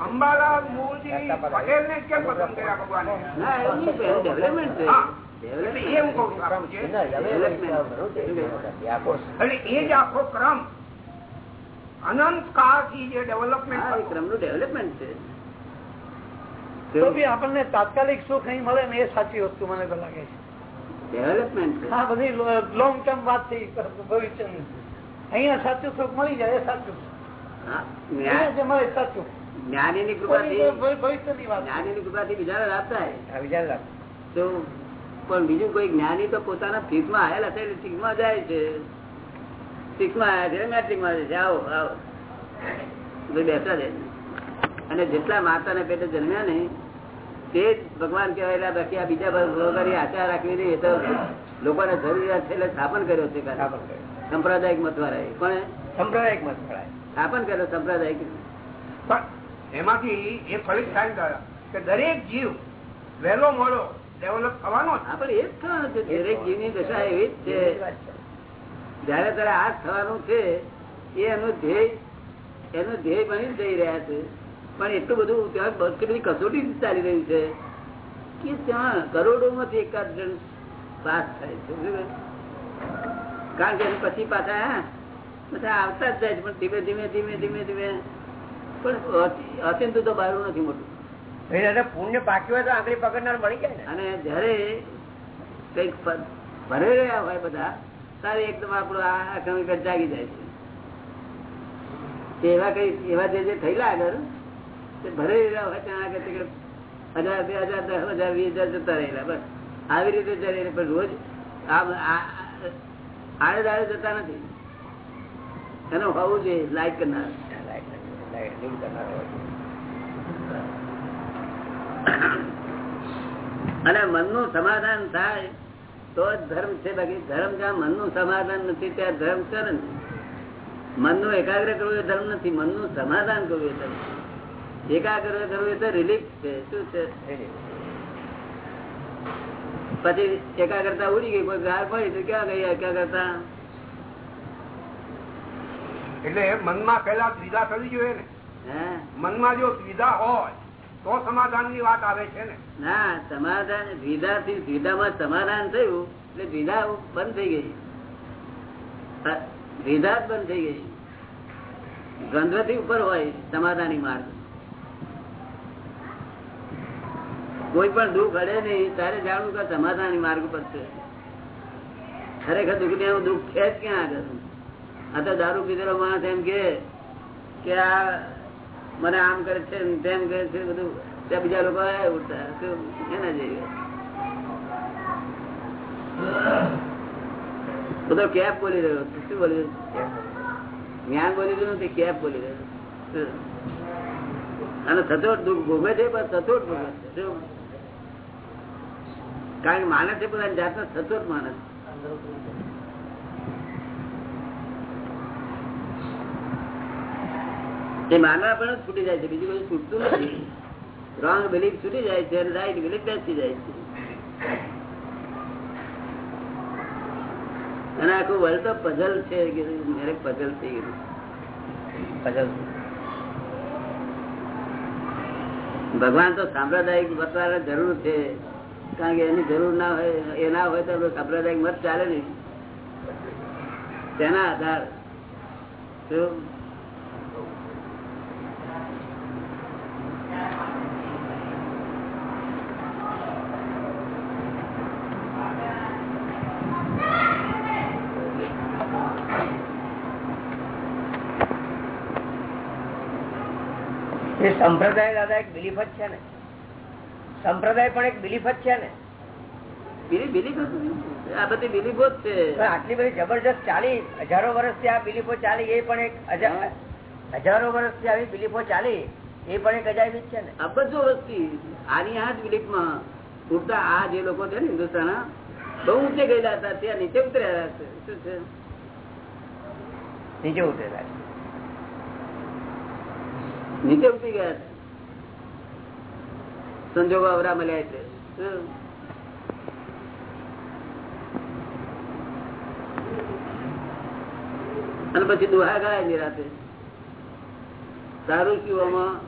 અંબાલાલ મૂળજી પટેલ ને કેમ પસંદ કર્યા ભગવાન? ડેવલપમેન્ટ છે. એમ એટલે એ જ આખો ક્રમ અનંત કાળથી જે ડેવલપમેન્ટ ક્રમનું ડેવલપમેન્ટ છે. તો બી આપણને તાત્કાલિક સુખ અહીં મળે ને એ સાચી વસ્તુ મને તો લાગે છે. ડેવલપમેન્ટ છે. બધી લોંગ ટર્મ વાત થઈ ભવિષ્યની. અહીંયા સાચું સુખ મળી જાય એ સાચું હા, અહીંયા જે જ્ઞા- મળે સાચું. જ્ઞાનીની કૃપાથી બીજાને લાભ થાય. વિચાર તો પણ બીજું કોઈ જ્ઞાની તો પોતાના ફીસમાં આવેલા છે એટલે શીખમાં જાય છે. શીખમાં આવ્યા છે મેટ્રિકમાં જાય છે આવો. આવો બેસા છે અને જેટલા માતાને પેટે જન્મ્યા ને તે જ ભગવાન કહેવાયેલા બાકી આ બીજા વગર આચાર રાખવી નહીં એ તો લોકોને જરૂરિયાત છે એટલે સ્થાપન કર્યો છે સંપ્રદાયિક મત વાળા મતવાળાએ સંપ્રદાયિક મત વાળા સ્થાપન કર્યો સંપ્રદાયિક. પણ એમાંથી એ ફલિત થાય કે દરેક જીવ વહેલો મોડો ડેવલપ થવાનો. આપણે એ જ થવાનું છે. દરેક જીવની દશા એવી જ છે. જયારે તારે આ થવાનું છે એ એનું ધ્યેય એનું ધ્યેય બની જઈ રહ્યા છે. પણ એટલું બધું ત્યાં બધી કસોટી ચાલી રહ્યું છે કે ત્યાં કરોડો માંથી એકાદ જણ પાસ થાય છે કારણ કે પછી પાછા બધા આવતા જ જાય છે પણ ધીમે ધીમે ધીમે ધીમે ધીમે. પણ અતિ- તો બારું નથી મોટું પુણ્ય પાક્યું હોય તો આંગળી પકડનાર મળી જાય ને. અને જયારે કંઈક ભરે રહ્યા હોય બધા તારે એકદમ આપણું આ આ જાગી જાય છે. એવા કઈ એવા જે જે થયેલા આગળ તે ભરે રહ્યા હોય ત્યાં આગળ હજાર, બે હજાર, દસ હજાર, વીસ હજાર જતા રહેલા, બસ. આવી રીતે રહ્યા પણ રોજ આડે દાડે જતા નથી. એનો હોવું જોઈએ લાઈક કરનાર. અને મનનું સમાધાન થાય, તો જ ધર્મ છે. બાકી ધર્મ જ્યાં મનનું સમાધાન નથી, ત્યાં ધર્મ છે ને. મનનું એકાગ્ર કરવું એ ધર્મ નથી. મનનું સમાધાન કરવું એ ધર્મ એકાગ્ર કરવું એ તો રિલીફ છે. શું છે? પછી એકાગ્રતા ઉડી ગઈ કોઈ ગાર પડી તો ક્યાં ગઈ એકાગ્રતા? એટલે મનમાં પેલા દ્વિધા થવી જોઈએ ને. મનમાં જો દ્વિધા હોય તો સમાધાનની વાત આવે છે ને. ના સમાધાન દ્વિધા થી દ્વિધામાં સમાધાન થયું એટલે દ્વિધા બંધ થઈ ગઈ. દ્વિધા બંધ થઈ ગઈ. ગંધથી ઉપર હોય સમાધાની માર્ગ. કોઈ પણ દુઃખ અડે નહીં, તારે જાણવું કે સમાધાન માર્ગ પર છે. ખરેખર દુઃખ ને દુઃખ છે જ ક્યાં આગળ? આ તો દારૂ પીધેલો માણસ એમ કે આ મને આમ કરે છે તેમ કરે છે, બધું. ત્યાં બીજા લોકો ઉઠતા એના જઈએ બધો કેપ બોલી રહ્યો શું બોલી રહ્યો જ્ઞાન બોલી રહ્યું નથી કેપ બોલી રહ્યો. અને થતો દુઃખ ભોગવે છે, પણ સચોટ ભોગવે છે? કારણ કે માણસ એ પોતાની જાતનો સચોટ માણસ. એ માનવા પણ છૂટી જાય છે. બીજું કઈ છૂટતું નથી. રોંગ બિલીફ છૂટી જાય છે અને રાઈટ બિલીફ બેસી જાય છે. અને આખું વર્લ્ડ તો પઝલ છે પઝલ થઈ ગયું પઝલ ભગવાન તો સાંપ્રદાયિક બતવાની જરૂર છે. કારણ કે એની જરૂર ના હોય, એ ના હોય તો સાંપ્રદાયિક મત ચાલે નહીં. તેના આધાર. સંપ્રદાય દાદા એક બિલીફ જ છે ને. સંપ્રદાય પણ એક બિલીફ જ છે ને. આટલી બધી જબરજસ્ત ચાલી હજારો વર્ષથી આ બિલીફો ચાલી એ પણ એક હજારો વર્ષથી આવી બિલીફો ચાલી એ પણ એક અજાયબી છે ને. અબજો બધું વસ્તી આની આ જ બિલીફમાં ઉડતા આ જે લોકો છે ને હિન્દુસ્તાન બહુ ઊંચે ગયેલા હતા ત્યાં નીચે ઉતર્યા છે શું છે? નીચે ઉતરેલા છે નીચે ઉતરી ગયા છે સંજોગો અવરા મળ્યા છે. અને પછી દોહા ગાય નિરાતે સારું કીવામાં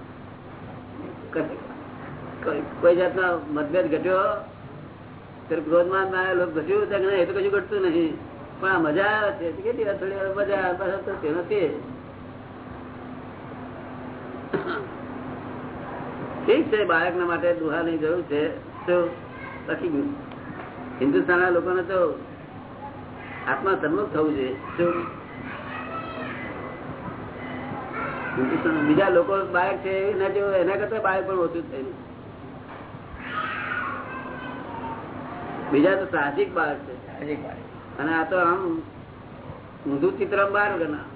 કોઈ- જાતનો મતભેદ ઘટ્યો? ત્યારે ક્રોધમાન ના લોકો ઘટ્યું ત્યાં એ તો કશું ઘટતું નહીં. પણ આ મજા આવે છે. કેટલી વાર થોડી વાર મજા આવે, પાછા તો તે તે ઠીક છે બાળકના માટે દુહાની જરૂર છે. તો લખી ગયું હિન્દુસ્તાનના લોકોને તો આત્મા સન્મુખ થવું જોઈએ. શું હિન્દુસ્તાન બીજા લોકો બાળક છે એના જેવો એના કરતા બાળક પણ ઓછું થયેલું બીજા તો સાહસિક બાળક છે. અને આ તો આમ ઊંધું ચિત્ર બાર ગણા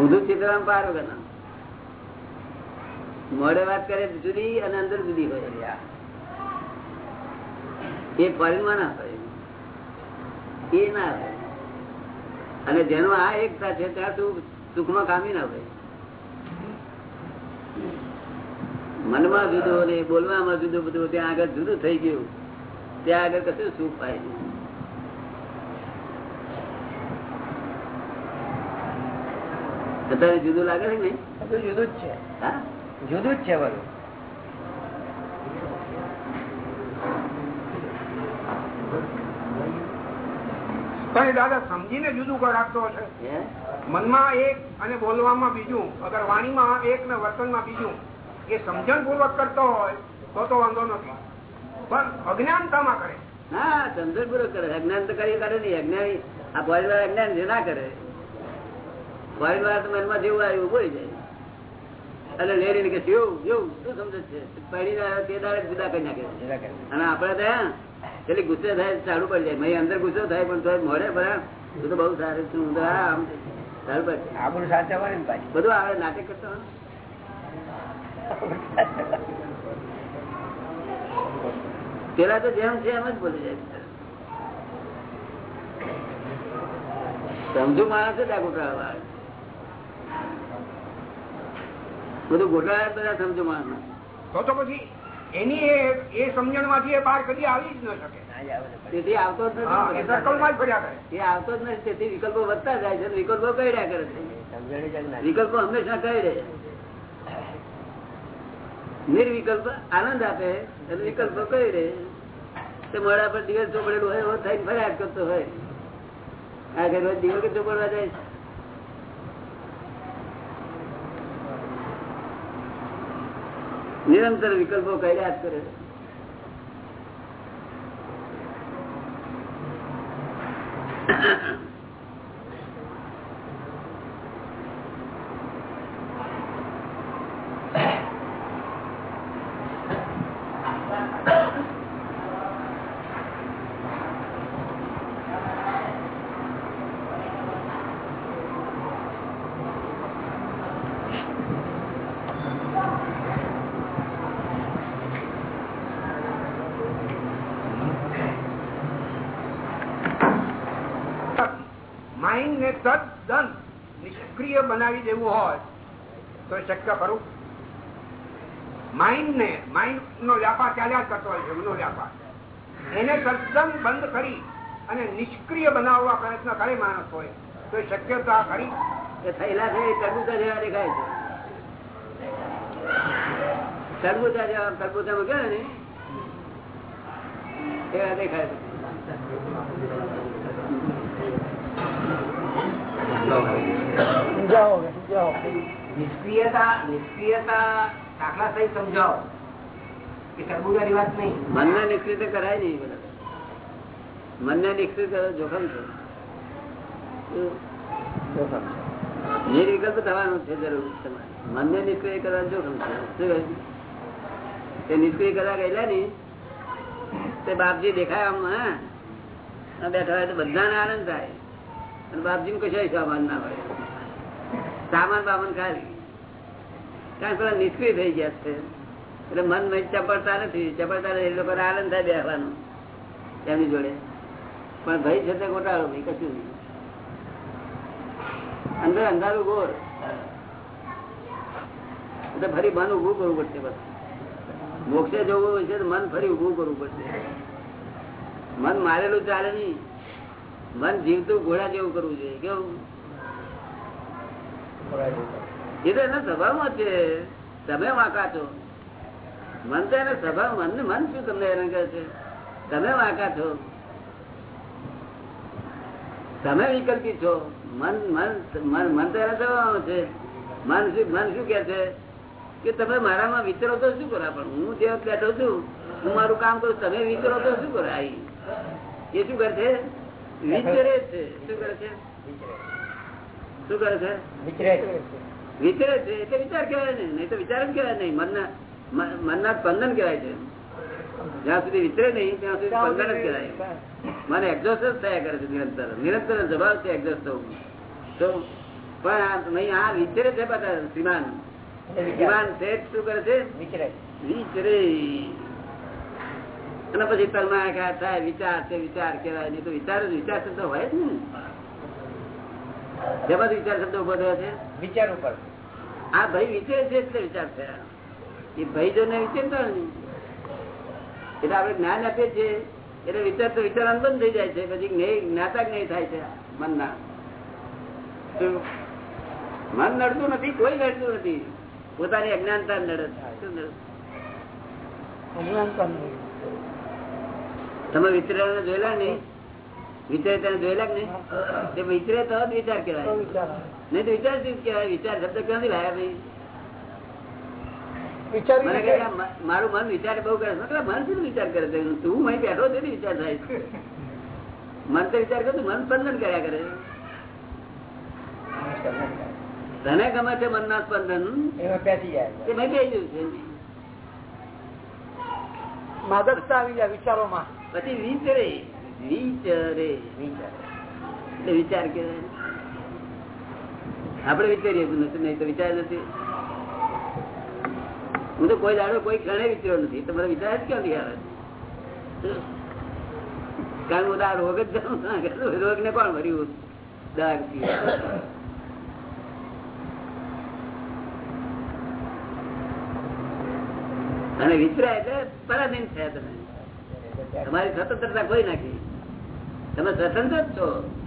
ઊંધું ચિત્રામ પાર ગણા મોડે વાત કરે જુદી અને અંદર જુદી હોય એ ફોરેનમાં ના એ ના હોય. અને જેનો આ એકતા છે, ત્યાં તું સુખમાં કામી ના હોય. મનમાં જુદો ને બોલવામાં જુદું બધું, ત્યાં આગળ જુદું થઈ ગયું. ત્યાં આગળ કશું સુખ પાય નહીં. અત્યારે જુદું લાગે છે ને બધું જુદું જ છે. જુદું જ છે બધું. પણ એ દાદા સમજીને જુદું રાખતો હશે. મનમાં એક અને બોલવામાં બીજું. અગર વાણીમાં એક ને વર્તનમાં બીજું. એ સમજણ પૂર્વક કરતો હોય તો તો વાંધો નથી. પણ અજ્ઞાનતામાં કરે. હા સમજણપૂર્વક કરે. અજ્ઞાન તો કરી કરે નહીં. અજ્ઞાન આ અજ્ઞાન જે ના કરે. પરિવાર તો મનમાં જેવું આવ્યું બોલી જાય. એટલે લેડી ને કે જેવું જેવું શું સમજે છે? પડીને આવે તે દાડે જુદા કરી નાખે છે. જરા કે. અને આપડે ત્યાં એટલે ગુસ્સે થાય ચાલુ પડી જાય. મેં અંદર ગુસ્સો થાય પણ તો મોડે ભરા તું તો બહુ સારું છું હું તો આમ ચાલુ સાચવવાની બધું આવે નાટક કરતો પેલા તો જેમ છે એમ જ બોલી જાય સમજુ માણસ જ આ ગોટાળા વાળા. બધું ગોટાળા બધા સમજો માણસ. તો તો પછી એની એ- સમજણમાંથી એ બહાર કદી આવી જ ન શકે. તેથી આવતો જ નથી સર્કલમાં જ ફર્યા કરે. એ આવતો જ નથી તેથી વિકલ્પો વધતા જાય છે વિકલ્પો કઈડ્યા કરે છે. સમજણી જ વિકલ્પો હંમેશા કઈડે નિર્વિકલ્પ આનંદ આપે અને વિકલ્પો રહે તે મોડા પર દિવસ ચોપડેલું હોય એવો થઈને ફરિયાદ કરતો હોય. આ ઘર રોજ દિવસ ચોપડવા જાય છે. નિરંતર વિકલ્પો કર્યા જ કરે માઇન્ડ ને તદ્દન નિષ્ક્રિય બનાવી દેવું હોય તો એ શક્ય ખરું માઇન્ડ ને માઇન્ડ નો વ્યાપાર ચાલ્યા કરતો હોય છે મનો વ્યાપાર. એને તદ્દન બંધ કરી અને નિષ્ક્રિય બનાવવા પ્રયત્ન કરે માણસ હોય, તો એ શક્યતા ખરી? એ થયેલા છે, એ ટરબૂચા જેવા દેખાય છે. ટરબૂચા જેવા તરબૂચા માં ગયા ને? એવા દેખાય છે. સમજાવો સમજાવો નિષ્ક્રિયતા નિષ્ક્રિયતા દાખલા સહિત સમજાવો. કે ટરબૂજાની વાત નહીં. મનને નિષ્ક્રિય કરાય નહીં બધા. મનને નિષ્ક્રિય કરવા જોખમ છે. નિર્વિકલ્પ થવાનું છે જરૂર તમારે. મનને નિષ્ક્રિય કરવા જોખમ છે. શું તે નિષ્ક્રિય કરવા ગયેલા ને તે બાપજી દેખાય આમ હા. બેઠા હોય તો બધાને આનંદ થાય. અને બાપજી કશો સામાન ના હોય. સામાન બામાન ખાલી. કારણ પેલા નિષ્ક્રિય થઈ ગયા છે. એટલે મન મન ચપડતા નથી. ચપડતા નથી, એ લોકોને આનંદ થાય બેસવાનો એમની જોડે. પણ ભાઈ છે તે ગોટાળો ભાઈ, કશું નહીં. અંદર અંધારું ગોળ. એટલે ફરી મન ઉભું કરવું પડશે બસ. મોક્ષે જવું હોય છે મન ફરી ઉભું કરવું પડશે. મન મારેલું ચાલે નહીં. મન જીવતું ઘોડા જેવું કરવું જોઈએ કેવું? એ તો એના સ્વભાવમાં છે. તમે વાંકા છો. મન તો એના સ્વભાવ મન મન શું તમને હેરાન કરે છે? તમે વાંકા છો. તમે વિકલ્પી છો. મન મન મન મન તો એના સ્વભાવમાં છે. મન શું મન શું કે છે? કે તમે મારામાં વિચારો તો શું કરો? પણ હું જે બેઠો છું હું મારું કામ કરું તમે વિચારો તો શું કરો? આઈ. એ શું કરશે છે? વિચરે છે. શું કરે છે? શું કરે છે? વિચરે વિચરે છે. એટલે વિચાર કેવાય ને. નહીં તો વિચાર જ કેવાય નહીં. મનના મન- મનના સ્પંદન કેવાય છે. જ્યાં સુધી વિચરે નહીં ત્યાં સુધી સ્પંદન જ કેવાય મને એક્ઝોસ્ટ જ થયા કરે છે નિરંતર. નિરંતર જવાબ છે એક્ઝોસ્ટ થવું. તો પણ આ નહીં આ વિચરે છે બધા શ્રીમાન. શ્રીમાન શેઠ શું કરે છે? વિચરે. વિચરે. અને પછી તલમાં થાય વિચાર છે વિચાર કેવાય નહીં તો વિચાર જ વિચાર શબ્દ હોય જ ને જેમાં વિચાર શબ્દ ઊભો થયો છે? વિચાર ઉપર. આ ભાઈ વિચરે છે એટલે વિચાર છે એ ભાઈ જો ને વિચારતા તો ને એટલે આપણે જ્ઞાન આપીએ છીએ. એટલે વિચાર તો વિચાર બંધ થઈ જાય છે. પછી જ્ઞાતા જ્ઞેય થાય છે મનના. મન નડતું નથી કોઈ નડતું નથી. પોતાની અજ્ઞાનતા નડે છે. શું નડે? તમે વિચરેલા જોયેલા ને વિચાર તને જોયેલા ને તે વિચરે તો જ વિચાર કહેવાય. નહીં તો વિચાર શું કહેવાય? વિચાર શબ્દ ક્યાંથી લાયા ભાઈ? મને મારું મન વિચાર બહુ કરે છે. મન શું વિચાર કરે છે? તું અહીં બેઠો છે વિચાર થાય. મન તો વિચાર કરતું મન સ્પંદન કર્યા કરે તને ગમે છે મનના સ્પંદન? એમાં પેસી તે મેં કહી દઉં છે. માદકતા આવી જાય વિચારોમાં. પછી વિચરે વિચરે એટલે વિચાર કે આપણે વિચારીએ નથી, નહીં તો વિચાર નથી. હું તો કોઈ દાડો કોઈ ક્ષણે વિચાર્યો નથી. તમારે વિચાર જ ક્યાંથી આવે? કારણ હું આ રોગ જ જાઉં રોગ ને કોણ ભર્યું? દાગ અને વિચરા એટલે પરાધીન થયા તમે. તમારી સ્વતંત્રતા કોઈ નાખી? તમે સ્વતંત્ર જ છો?